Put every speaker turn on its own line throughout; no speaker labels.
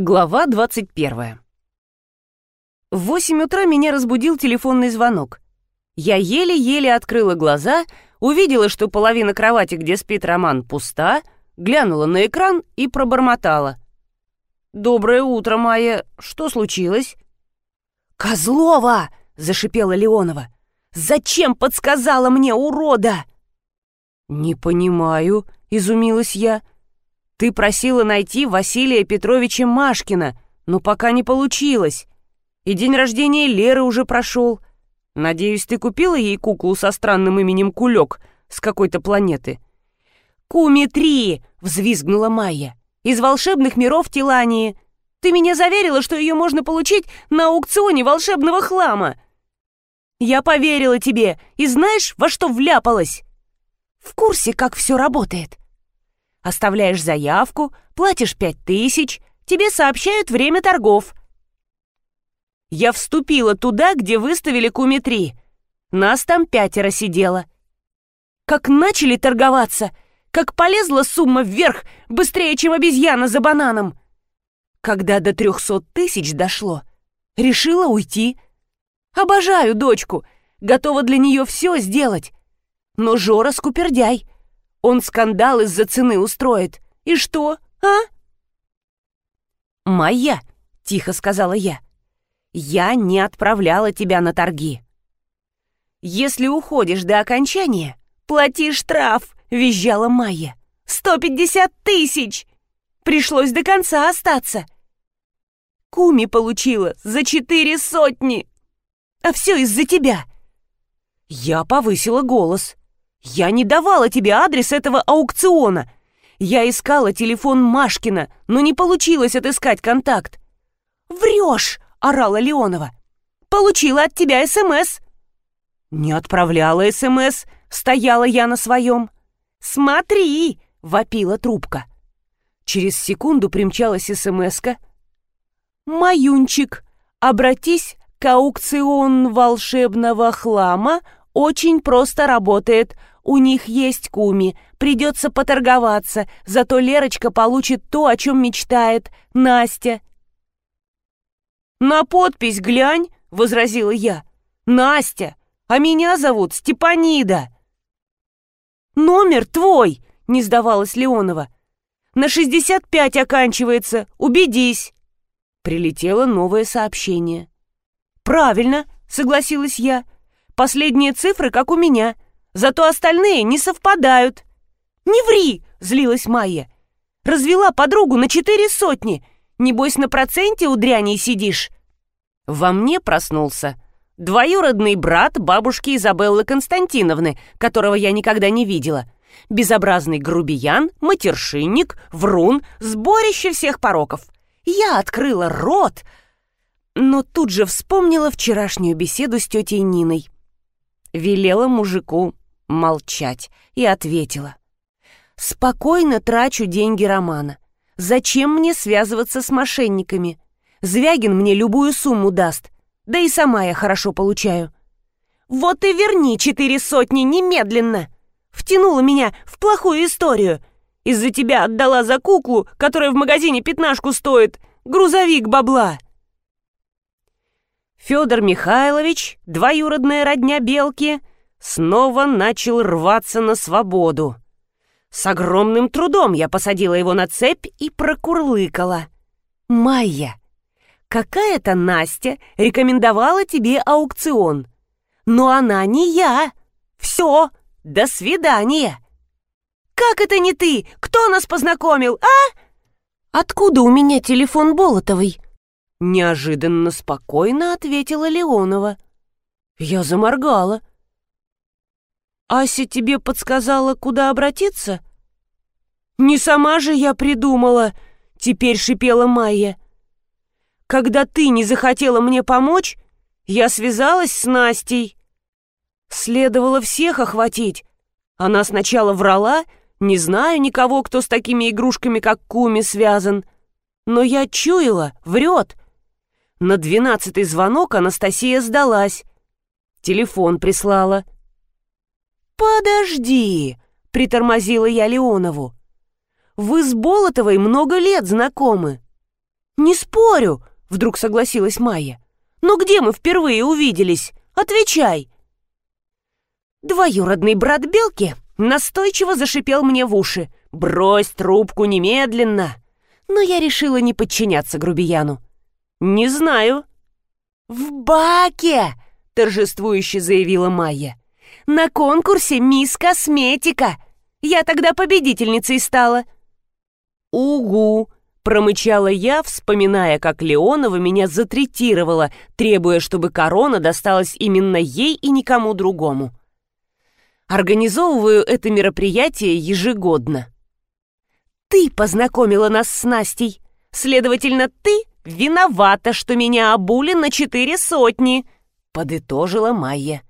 Глава 21. В 8 утра меня разбудил телефонный звонок. Я еле-еле открыла глаза, увидела, что половина кровати, где спит Роман, пуста, глянула на экран и пробормотала. «Доброе утро, Майя. Что случилось?»
«Козлова!» — зашипела Леонова. «Зачем подсказала мне, урода?»
«Не понимаю», — изумилась я. Ты просила найти Василия Петровича Машкина, но пока не получилось. И день рождения Леры уже прошел. Надеюсь, ты купила ей куклу со странным именем Кулек с какой-то планеты?»
«Куми-3!» — взвизгнула Майя. «Из волшебных миров Тилании. Ты меня заверила, что ее можно получить на аукционе волшебного хлама. Я поверила тебе, и знаешь, во что вляпалась? В курсе, как все работает. Оставляешь заявку, платишь пять тысяч, тебе сообщают время торгов. Я вступила туда, где выставили куметри. Нас там пятеро сидело. Как начали торговаться, как полезла сумма вверх, быстрее, чем обезьяна за бананом. Когда до трехсот тысяч дошло, решила уйти. Обожаю дочку, готова для нее все сделать. Но Жора скупердяй — он скандал из-за цены устроит. И что, а? «Майя», — тихо сказала я, — «я не отправляла тебя на торги». «Если уходишь до окончания, плати штраф», — визжала Майя. «Сто пятьдесят тысяч! Пришлось до конца остаться». Куми получила за четыре сотни. А все из-за тебя. Я повысила голос. «Я не давала тебе адрес этого аукциона. Я искала телефон Машкина, но не получилось отыскать контакт». «Врешь!» — орала Леонова. «Получила от тебя СМС». «Не отправляла СМС», — стояла я на своем. «Смотри!» — вопила трубка. Через секунду примчалась СМСка. «Маюнчик, обратись к аукцион волшебного хлама очень просто работает. У них есть куми. Придется поторговаться. Зато Лерочка получит то, о чем мечтает. Настя. «На подпись глянь», — возразила я. «Настя, а меня зовут Степанида». «Номер твой», — не сдавалась Леонова. «На 65 оканчивается. Убедись». Прилетело новое сообщение. «Правильно», — согласилась я. Последние цифры, как у меня. Зато остальные не совпадают». «Не ври!» — злилась Майя. «Развела подругу на четыре сотни. Небось, на проценте у дряней сидишь». Во мне проснулся двоюродный брат бабушки Изабеллы Константиновны, которого я никогда не видела. Безобразный грубиян, матершинник, врун, сборище всех пороков. Я открыла рот, но тут же вспомнила вчерашнюю беседу с тетей Ниной. Велела мужику молчать и ответила. «Спокойно трачу деньги Романа. Зачем мне связываться с мошенниками? Звягин мне любую сумму даст, да и сама я хорошо получаю». «Вот и верни четыре сотни немедленно!» Втянула меня в плохую историю. Из-за тебя отдала за куклу, которая в магазине пятнашку стоит, грузовик бабла. Федор Михайлович, двоюродная родня Белки, снова начал рваться на свободу. С огромным трудом я посадила его на цепь и прокурлыкала. «Майя, какая-то Настя рекомендовала тебе аукцион. Но она не я. Все, до свидания». «Как это не ты? Кто нас познакомил, а?» «Откуда у меня телефон Болотовой?» Неожиданно спокойно ответила Леонова. Я заморгала. «Ася тебе подсказала, куда обратиться?» «Не сама же я придумала!» — теперь шипела Майя. «Когда ты не захотела мне помочь, я связалась с Настей. Следовало всех охватить. Она сначала врала, не знаю никого, кто с такими игрушками, как Куми, связан. Но я чуяла, врет. На двенадцатый звонок Анастасия сдалась. Телефон прислала. «Подожди!» — притормозила я Леонову. «Вы с Болотовой много лет знакомы». «Не спорю», — вдруг согласилась Майя. «Но где мы впервые увиделись? Отвечай!» Двоюродный брат Белки настойчиво зашипел мне в уши. «Брось трубку немедленно!» Но я решила не подчиняться грубияну. «Не знаю». «В баке!» — торжествующе заявила Майя. «На конкурсе «Мисс Косметика». Я тогда победительницей стала».
«Угу!» — промычала я, вспоминая, как Леонова меня затретировала, требуя, чтобы корона досталась именно ей и никому другому. Организовываю это мероприятие ежегодно.
Ты познакомила нас с Настей. Следовательно, ты виновата, что меня обули на четыре сотни, подытожила Майя.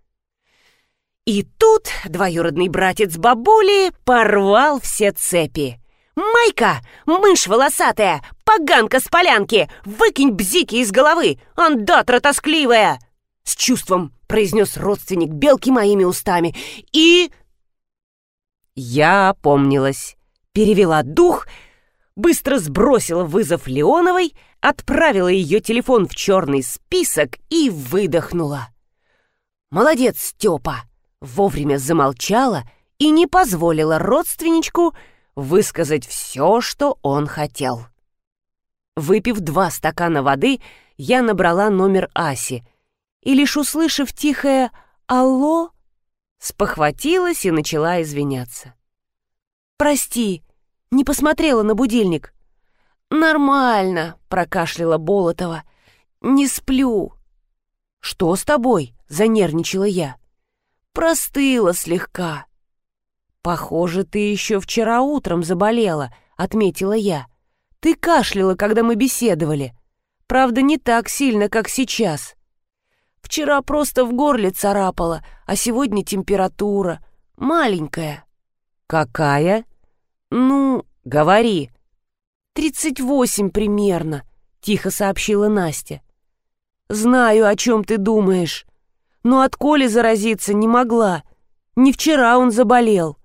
И тут двоюродный братец бабули порвал все цепи. «Майка, мышь волосатая, поганка с полянки, выкинь бзики из головы, андатра тоскливая!» С чувством произнес родственник белки моими устами. И...
Я опомнилась, перевела дух, быстро сбросила вызов Леоновой, отправила ее телефон в черный список и выдохнула. Молодец, Степа! Вовремя замолчала и не позволила родственничку высказать все, что он хотел. Выпив два стакана воды, я набрала номер Аси — и лишь услышав тихое «Алло», спохватилась и начала извиняться. «Прости, не посмотрела на будильник». «Нормально», — прокашляла Болотова. «Не сплю». «Что с тобой?» — занервничала я. «Простыла слегка». «Похоже, ты еще вчера утром заболела», — отметила я. «Ты кашляла, когда мы беседовали. Правда, не так сильно, как сейчас». Вчера просто в горле царапала, а сегодня температура. Маленькая». «Какая?» «Ну, говори». «Тридцать восемь примерно», — тихо сообщила Настя. «Знаю, о чем ты думаешь. Но от Коли заразиться не могла. Не вчера он заболел».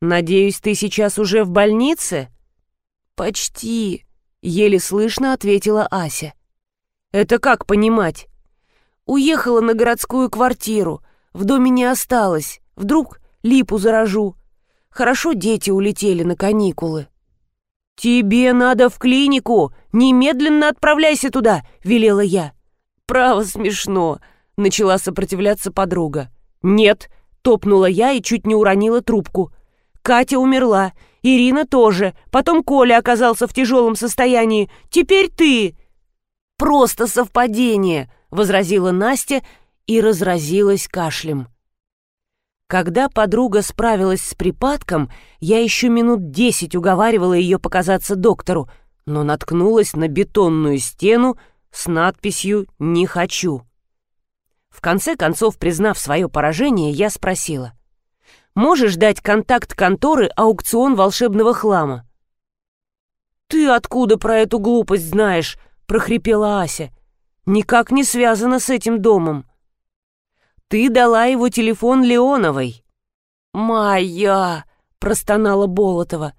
«Надеюсь, ты сейчас уже в больнице?» «Почти», — еле слышно ответила Ася. «Это как понимать?» Уехала на городскую квартиру. В доме не осталось. Вдруг липу заражу. Хорошо дети улетели на каникулы. «Тебе надо в клинику! Немедленно отправляйся туда!» — велела я. «Право смешно!» — начала сопротивляться подруга. «Нет!» — топнула я и чуть не уронила трубку. «Катя умерла, Ирина тоже, потом Коля оказался в тяжелом состоянии. Теперь ты!» «Просто совпадение!» — возразила Настя и разразилась кашлем. Когда подруга справилась с припадком, я еще минут десять уговаривала ее показаться доктору, но наткнулась на бетонную стену с надписью «Не хочу». В конце концов, признав свое поражение, я спросила. «Можешь дать контакт конторы аукцион волшебного хлама?» «Ты откуда про эту глупость знаешь?» — прохрипела Ася никак не связано с этим домом. Ты дала его телефон Леоновой. «Майя!» — простонала Болотова.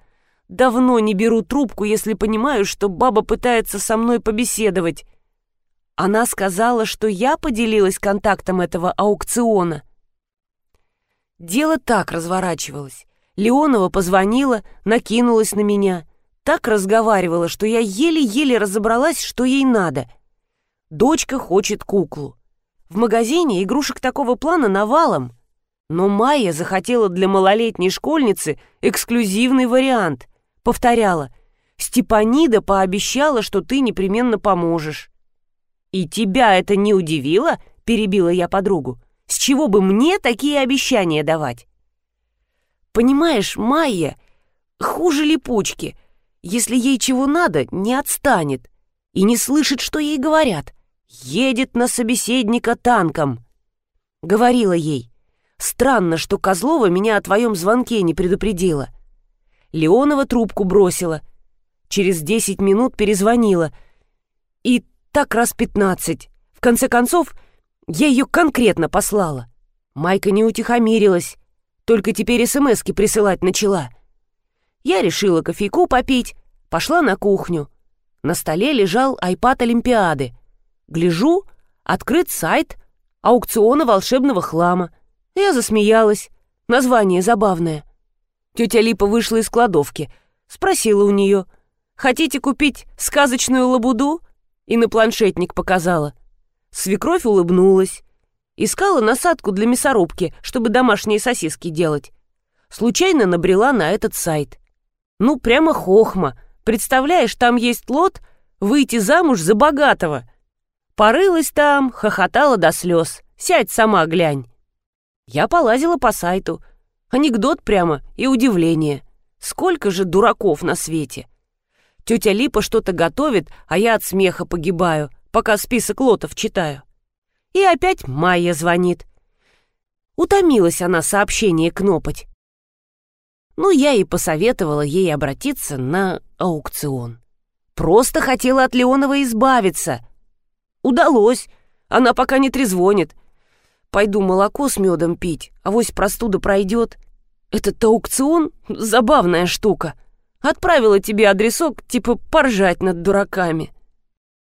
«Давно не беру трубку, если понимаю, что баба пытается со мной побеседовать. Она сказала, что я поделилась контактом этого аукциона». Дело так разворачивалось. Леонова позвонила, накинулась на меня. Так разговаривала, что я еле-еле разобралась, что ей надо — Дочка хочет куклу. В магазине игрушек такого плана навалом. Но Майя захотела для малолетней школьницы эксклюзивный вариант. Повторяла. «Степанида пообещала, что ты непременно поможешь». «И тебя это не удивило?» — перебила я подругу. «С чего бы мне такие обещания давать?» «Понимаешь, Майя хуже липучки. Если ей чего надо, не отстанет и не слышит, что ей говорят едет на собеседника танком. Говорила ей, странно, что Козлова меня о твоем звонке не предупредила. Леонова трубку бросила. Через десять минут перезвонила. И так раз пятнадцать. В конце концов, я ее конкретно послала. Майка не утихомирилась, только теперь смски присылать начала. Я решила кофейку попить, пошла на кухню. На столе лежал айпад Олимпиады. Гляжу, открыт сайт аукциона волшебного хлама. Я засмеялась. Название забавное. Тетя Липа вышла из кладовки. Спросила у нее, «Хотите купить сказочную лабуду?» И на планшетник показала. Свекровь улыбнулась. Искала насадку для мясорубки, чтобы домашние сосиски делать. Случайно набрела на этот сайт. Ну, прямо хохма. Представляешь, там есть лот «Выйти замуж за богатого». Порылась там, хохотала до слез. Сядь сама, глянь. Я полазила по сайту. Анекдот прямо и удивление. Сколько же дураков на свете. Тетя Липа что-то готовит, а я от смеха погибаю, пока список лотов читаю. И опять Майя звонит. Утомилась она сообщение кнопать. Ну, я и посоветовала ей обратиться на аукцион. Просто хотела от Леонова избавиться. Удалось. Она пока не трезвонит. Пойду молоко с медом пить, а вось простуда пройдет. Этот аукцион — забавная штука. Отправила тебе адресок, типа поржать над дураками.